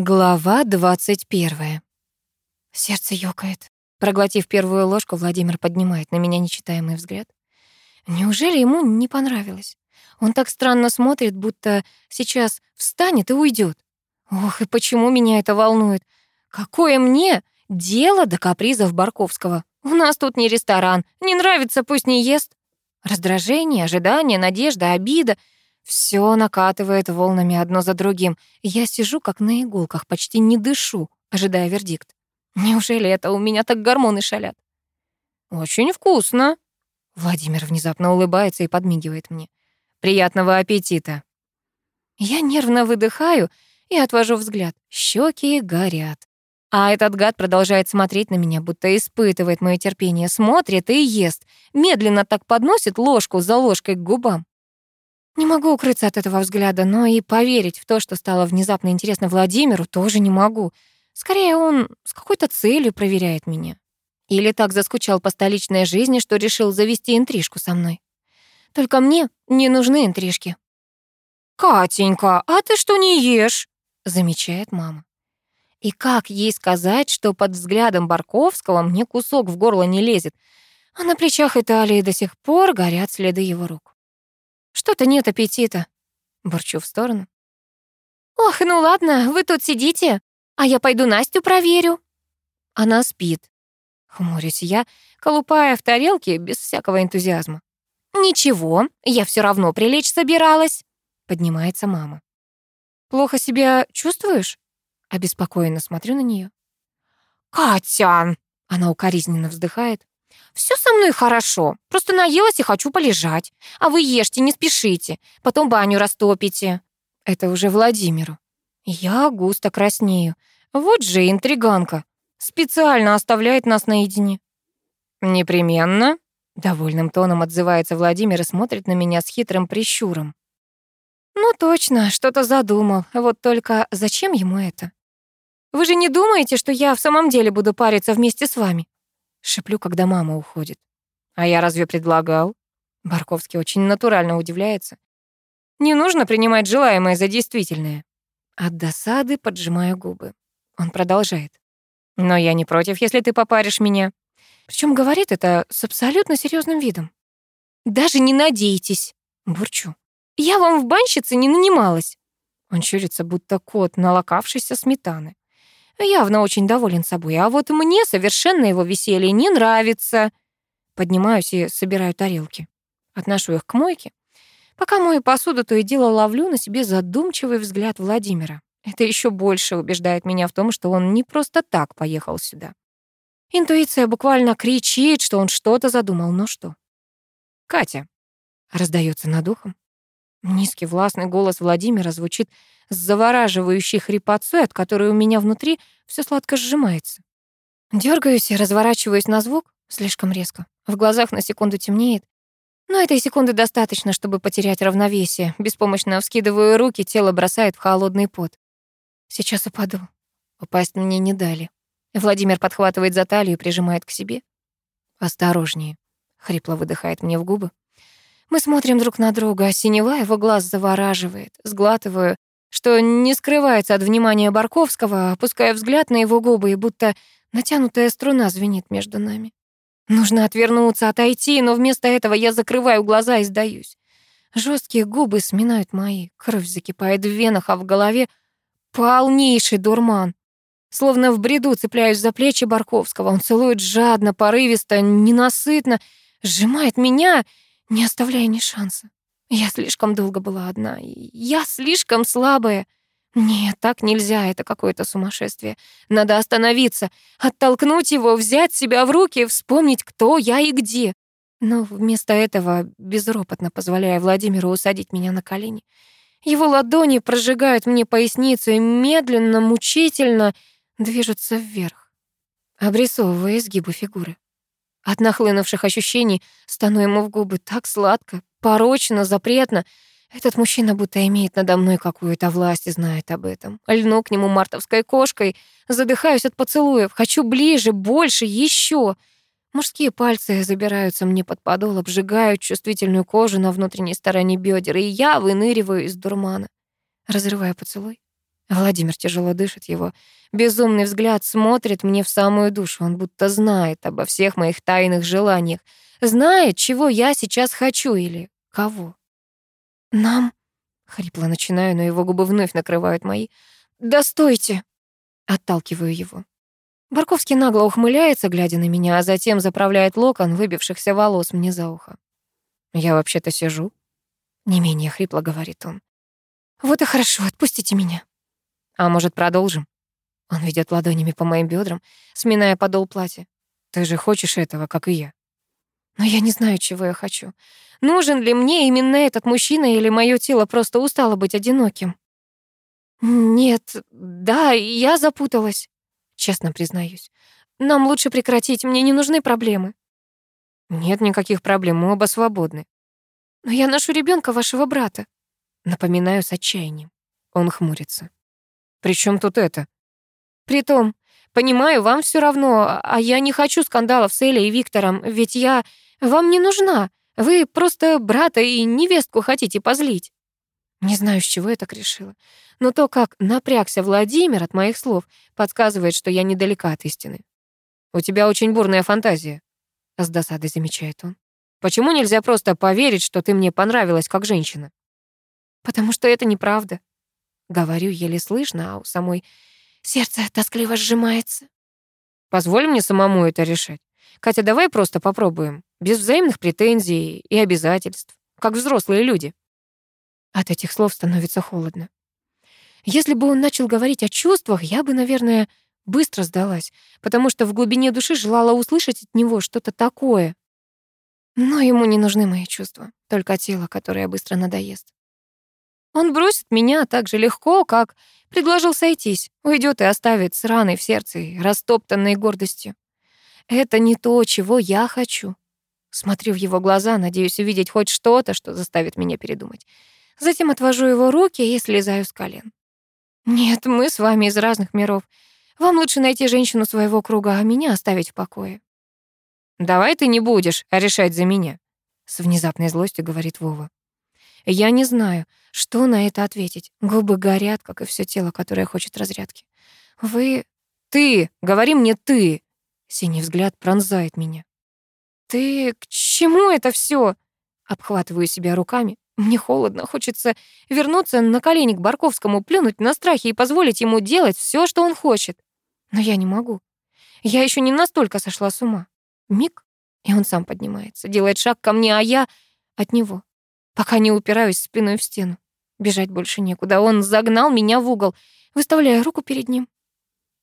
Глава двадцать первая. Сердце ёкает. Проглотив первую ложку, Владимир поднимает на меня нечитаемый взгляд. Неужели ему не понравилось? Он так странно смотрит, будто сейчас встанет и уйдет. Ох, и почему меня это волнует? Какое мне дело до капризов Барковского? У нас тут не ресторан. Не нравится, пусть не ест. Раздражение, ожидание, надежда, обида — все накатывает волнами одно за другим. Я сижу как на иголках, почти не дышу, ожидая вердикт. Неужели это у меня так гормоны шалят? Очень вкусно. Владимир внезапно улыбается и подмигивает мне. Приятного аппетита. Я нервно выдыхаю и отвожу взгляд. Щеки горят. А этот гад продолжает смотреть на меня, будто испытывает мое терпение, смотрит и ест. Медленно так подносит ложку за ложкой к губам. Не могу укрыться от этого взгляда, но и поверить в то, что стало внезапно интересно Владимиру, тоже не могу. Скорее, он с какой-то целью проверяет меня. Или так заскучал по столичной жизни, что решил завести интрижку со мной. Только мне не нужны интрижки. «Катенька, а ты что не ешь?» — замечает мама. И как ей сказать, что под взглядом Барковского мне кусок в горло не лезет, а на плечах Италии до сих пор горят следы его рук. Что-то нет аппетита. Борчу в сторону. Ох, ну ладно, вы тут сидите, а я пойду Настю проверю. Она спит. Хмурюсь я, колупая в тарелке без всякого энтузиазма. «Ничего, я все равно прилечь собиралась», — поднимается мама. «Плохо себя чувствуешь?» Обеспокоенно смотрю на нее. «Катя!» — она укоризненно вздыхает. Все со мной хорошо, просто наелась и хочу полежать. А вы ешьте, не спешите, потом баню растопите. Это уже Владимиру. Я густо краснею. Вот же интриганка. Специально оставляет нас наедине. Непременно. Довольным тоном отзывается Владимир и смотрит на меня с хитрым прищуром. Ну точно, что-то задумал. Вот только зачем ему это? Вы же не думаете, что я в самом деле буду париться вместе с вами? Шеплю, когда мама уходит. А я разве предлагал? Барковский очень натурально удивляется. Не нужно принимать желаемое за действительное. От досады поджимаю губы. Он продолжает. Но я не против, если ты попаришь меня. Причем говорит это с абсолютно серьезным видом. Даже не надейтесь, бурчу. Я вам в банщице не нанималась. Он щурится, будто кот, налокавшийся сметаны. Явно очень доволен собой, а вот мне совершенно его веселье не нравится. Поднимаюсь и собираю тарелки. Отношу их к мойке. Пока мою посуду, то и дело ловлю на себе задумчивый взгляд Владимира. Это еще больше убеждает меня в том, что он не просто так поехал сюда. Интуиция буквально кричит, что он что-то задумал, но что? «Катя», — раздается над ухом. Низкий властный голос Владимира звучит с завораживающей хрипотцой, от которой у меня внутри все сладко сжимается. Дергаюсь и разворачиваюсь на звук слишком резко. В глазах на секунду темнеет. Но этой секунды достаточно, чтобы потерять равновесие. Беспомощно вскидываю руки, тело бросает в холодный пот. Сейчас упаду. Упасть мне не дали. Владимир подхватывает за талию и прижимает к себе. «Осторожнее», — хрипло выдыхает мне в губы. Мы смотрим друг на друга, а синева его глаз завораживает. Сглатываю, что не скрывается от внимания Барковского, опуская взгляд на его губы, и будто натянутая струна звенит между нами. Нужно отвернуться, отойти, но вместо этого я закрываю глаза и сдаюсь. Жесткие губы сминают мои, кровь закипает в венах, а в голове полнейший дурман. Словно в бреду цепляюсь за плечи Барковского. Он целует жадно, порывисто, ненасытно, сжимает меня — не оставляя ни шанса. Я слишком долго была одна, я слишком слабая. Нет, так нельзя, это какое-то сумасшествие. Надо остановиться, оттолкнуть его, взять себя в руки, вспомнить, кто я и где. Но вместо этого безропотно позволяя Владимиру усадить меня на колени. Его ладони прожигают мне поясницу и медленно, мучительно движутся вверх, обрисовывая изгибы фигуры. От нахлынувших ощущений стану ему в губы так сладко, порочно, запретно. Этот мужчина будто имеет надо мной какую-то власть и знает об этом. Льну к нему мартовской кошкой, задыхаюсь от поцелуев, хочу ближе, больше, еще. Мужские пальцы забираются мне под подол, обжигают чувствительную кожу на внутренней стороне бедер, и я выныриваю из дурмана. Разрываю поцелуй. Владимир тяжело дышит, его безумный взгляд смотрит мне в самую душу. Он будто знает обо всех моих тайных желаниях, знает, чего я сейчас хочу или кого. «Нам...» — хрипло начинаю, но его губы вновь накрывают мои. «Да стойте!» — отталкиваю его. Барковский нагло ухмыляется, глядя на меня, а затем заправляет локон выбившихся волос мне за ухо. «Я вообще-то сижу», — не менее хрипло говорит он. «Вот и хорошо, отпустите меня». «А может, продолжим?» Он ведет ладонями по моим бедрам, сминая подол платья. «Ты же хочешь этого, как и я». Но я не знаю, чего я хочу. Нужен ли мне именно этот мужчина или мое тело просто устало быть одиноким? Нет, да, я запуталась, честно признаюсь. Нам лучше прекратить, мне не нужны проблемы. Нет никаких проблем, мы оба свободны. Но я ношу ребенка вашего брата. Напоминаю с отчаянием. Он хмурится. При чем тут это? Притом, понимаю, вам все равно, а я не хочу скандалов с Элей и Виктором, ведь я вам не нужна. Вы просто брата и невестку хотите позлить». Не знаю, с чего я так решила. Но то, как напрягся Владимир от моих слов, подсказывает, что я недалека от истины. «У тебя очень бурная фантазия», — с досадой замечает он. «Почему нельзя просто поверить, что ты мне понравилась как женщина?» «Потому что это неправда», — говорю еле слышно, а у самой сердце тоскливо сжимается. «Позволь мне самому это решать. Катя, давай просто попробуем. Без взаимных претензий и обязательств. Как взрослые люди. От этих слов становится холодно. Если бы он начал говорить о чувствах, я бы, наверное, быстро сдалась, потому что в глубине души желала услышать от него что-то такое. Но ему не нужны мои чувства, только тело, которое быстро надоест. Он бросит меня так же легко, как предложил сойтись, уйдет и оставит с раной в сердце и растоптанной гордостью. Это не то, чего я хочу. Смотрю в его глаза, надеюсь увидеть хоть что-то, что заставит меня передумать. Затем отвожу его руки и слезаю с колен. Нет, мы с вами из разных миров. Вам лучше найти женщину своего круга, а меня оставить в покое. Давай ты не будешь решать за меня, с внезапной злостью говорит Вова. Я не знаю, что на это ответить. Губы горят, как и все тело, которое хочет разрядки. Вы... Ты! Говори мне ты! Синий взгляд пронзает меня. «Ты к чему это все? Обхватываю себя руками. Мне холодно, хочется вернуться на колени к Барковскому, плюнуть на страхи и позволить ему делать все, что он хочет. Но я не могу. Я еще не настолько сошла с ума. Миг, и он сам поднимается, делает шаг ко мне, а я от него. Пока не упираюсь спиной в стену. Бежать больше некуда. Он загнал меня в угол, выставляя руку перед ним.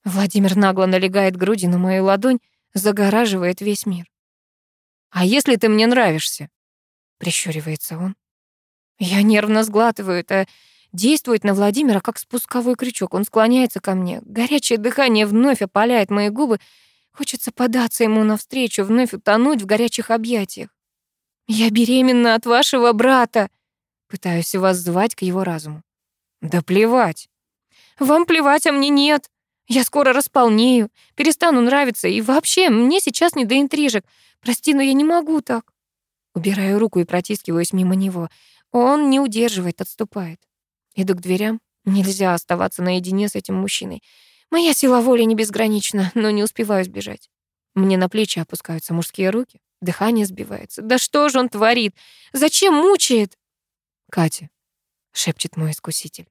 Владимир нагло налегает грудью на мою ладонь, загораживает весь мир. «А если ты мне нравишься?» — прищуривается он. Я нервно сглатываю. Это действует на Владимира как спусковой крючок. Он склоняется ко мне. Горячее дыхание вновь опаляет мои губы. Хочется податься ему навстречу, вновь утонуть в горячих объятиях. «Я беременна от вашего брата!» Пытаюсь вас звать к его разуму. «Да плевать!» «Вам плевать, а мне нет!» Я скоро располнею, перестану нравиться, и вообще, мне сейчас не до интрижек. Прости, но я не могу так. Убираю руку и протискиваюсь мимо него. Он не удерживает, отступает. Иду к дверям. Нельзя оставаться наедине с этим мужчиной. Моя сила воли не безгранична, но не успеваю сбежать. Мне на плечи опускаются мужские руки. Дыхание сбивается. Да что же он творит? Зачем мучает? Катя, шепчет мой искуситель.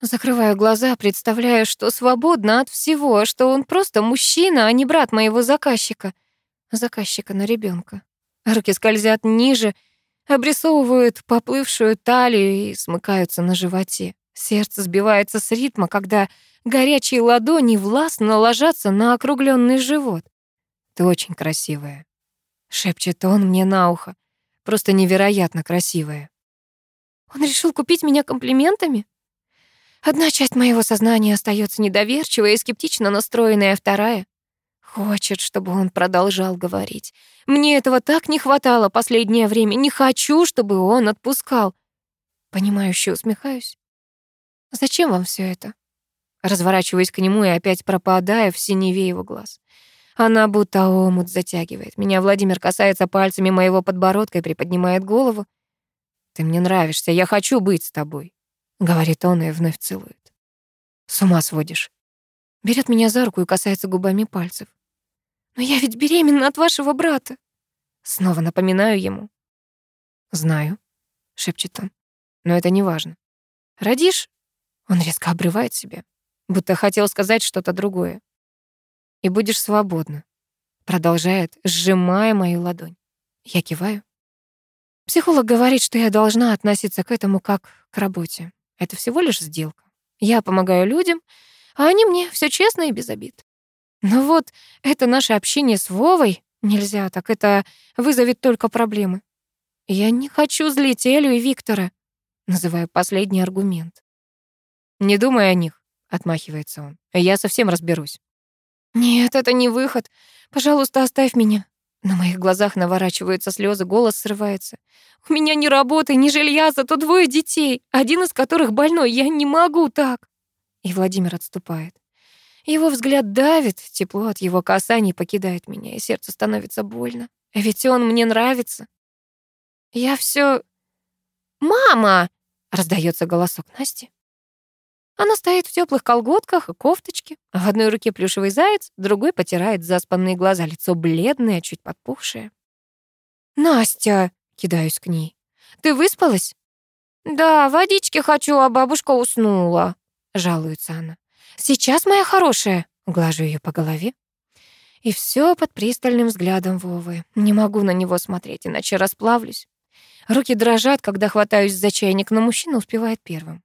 Закрываю глаза, представляя, что свободна от всего, что он просто мужчина, а не брат моего заказчика. Заказчика на ребенка. Руки скользят ниже, обрисовывают поплывшую талию и смыкаются на животе. Сердце сбивается с ритма, когда горячие ладони властно ложатся на округленный живот. «Ты очень красивая», — шепчет он мне на ухо. «Просто невероятно красивая». «Он решил купить меня комплиментами?» Одна часть моего сознания остается недоверчивой и скептично настроенная, а вторая хочет, чтобы он продолжал говорить. Мне этого так не хватало последнее время. Не хочу, чтобы он отпускал. Понимающе усмехаюсь. Зачем вам все это? Разворачиваюсь к нему и опять пропадая в синеве его глаз. Она будто омут затягивает. Меня Владимир касается пальцами моего подбородка и приподнимает голову. Ты мне нравишься, я хочу быть с тобой. — говорит он и вновь целует. С ума сводишь. Берет меня за руку и касается губами пальцев. «Но я ведь беременна от вашего брата!» Снова напоминаю ему. «Знаю», — шепчет он, — «но это не важно. Родишь?» Он резко обрывает себя, будто хотел сказать что-то другое. «И будешь свободна», — продолжает, сжимая мою ладонь. Я киваю. Психолог говорит, что я должна относиться к этому как к работе. Это всего лишь сделка. Я помогаю людям, а они мне все честно и без обид. Но вот это наше общение с Вовой нельзя, так это вызовет только проблемы. Я не хочу злить Элю и Виктора, называю последний аргумент. Не думай о них, отмахивается он. Я совсем разберусь. Нет, это не выход. Пожалуйста, оставь меня. На моих глазах наворачиваются слезы, голос срывается. У меня ни работы, ни жилья, зато двое детей, один из которых больной. Я не могу так. И Владимир отступает. Его взгляд давит, тепло от его касаний покидает меня, и сердце становится больно. Ведь он мне нравится. Я все... «Мама!» — раздается голосок Насти. Она стоит в теплых колготках и кофточке. В одной руке плюшевый заяц, другой потирает заспанные глаза, лицо бледное, чуть подпухшее. «Настя!» — кидаюсь к ней. «Ты выспалась?» «Да, водички хочу, а бабушка уснула», — жалуется она. «Сейчас, моя хорошая!» — глажу ее по голове. И все под пристальным взглядом Вовы. Не могу на него смотреть, иначе расплавлюсь. Руки дрожат, когда хватаюсь за чайник, но мужчина успевает первым.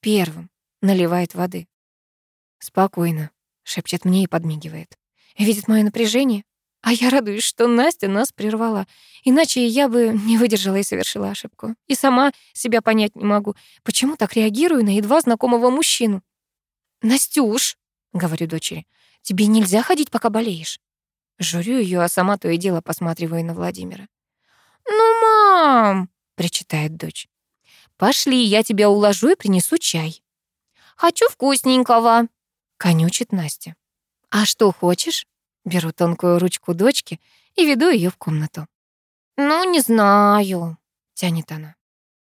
Первым наливает воды. «Спокойно», — шепчет мне и подмигивает. Видит мое напряжение, а я радуюсь, что Настя нас прервала. Иначе я бы не выдержала и совершила ошибку. И сама себя понять не могу, почему так реагирую на едва знакомого мужчину. «Настюш», — говорю дочери, — «тебе нельзя ходить, пока болеешь». Журю ее, а сама то и дело посматриваю на Владимира. «Ну, мам!» — причитает дочь. «Пошли, я тебя уложу и принесу чай». «Хочу вкусненького», — конючит Настя. «А что хочешь?» Беру тонкую ручку дочки и веду ее в комнату. «Ну, не знаю», — тянет она.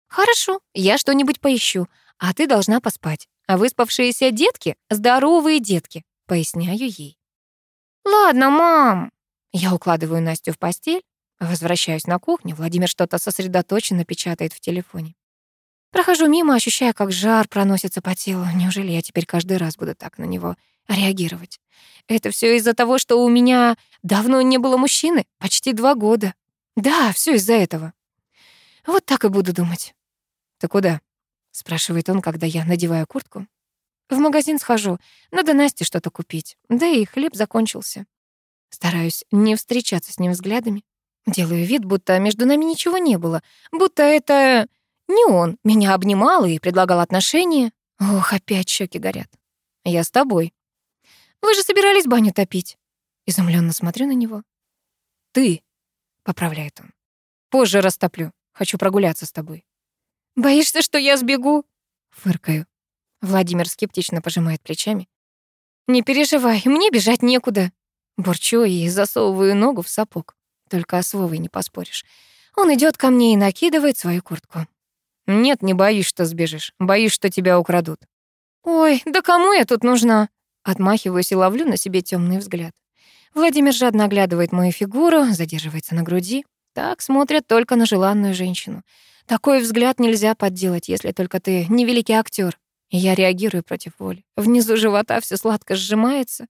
«Хорошо, я что-нибудь поищу, а ты должна поспать. А выспавшиеся детки — здоровые детки», — поясняю ей. «Ладно, мам». Я укладываю Настю в постель, возвращаюсь на кухню, Владимир что-то сосредоточенно печатает в телефоне. Прохожу мимо, ощущая, как жар проносится по телу. Неужели я теперь каждый раз буду так на него реагировать? Это все из-за того, что у меня давно не было мужчины, почти два года. Да, все из-за этого. Вот так и буду думать. «Ты куда?» — спрашивает он, когда я надеваю куртку. «В магазин схожу. Надо Насте что-то купить. Да и хлеб закончился». Стараюсь не встречаться с ним взглядами. Делаю вид, будто между нами ничего не было. Будто это не он меня обнимал и предлагал отношения. Ох, опять щеки горят. Я с тобой. Вы же собирались баню топить. Изумленно смотрю на него. Ты, поправляет он. Позже растоплю. Хочу прогуляться с тобой. Боишься, что я сбегу? Фыркаю. Владимир скептично пожимает плечами. Не переживай, мне бежать некуда. Бурчу и засовываю ногу в сапог. Только с Вовой не поспоришь. Он идет ко мне и накидывает свою куртку. Нет, не боюсь, что сбежишь. Боюсь, что тебя украдут. Ой, да кому я тут нужна? Отмахиваюсь и ловлю на себе темный взгляд. Владимир жадно оглядывает мою фигуру, задерживается на груди. Так смотрят только на желанную женщину. Такой взгляд нельзя подделать, если только ты не великий актер. Я реагирую против воли. Внизу живота все сладко сжимается.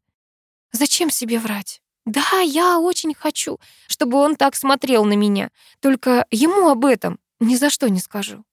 Зачем себе врать? Да, я очень хочу, чтобы он так смотрел на меня. Только ему об этом ни за что не скажу.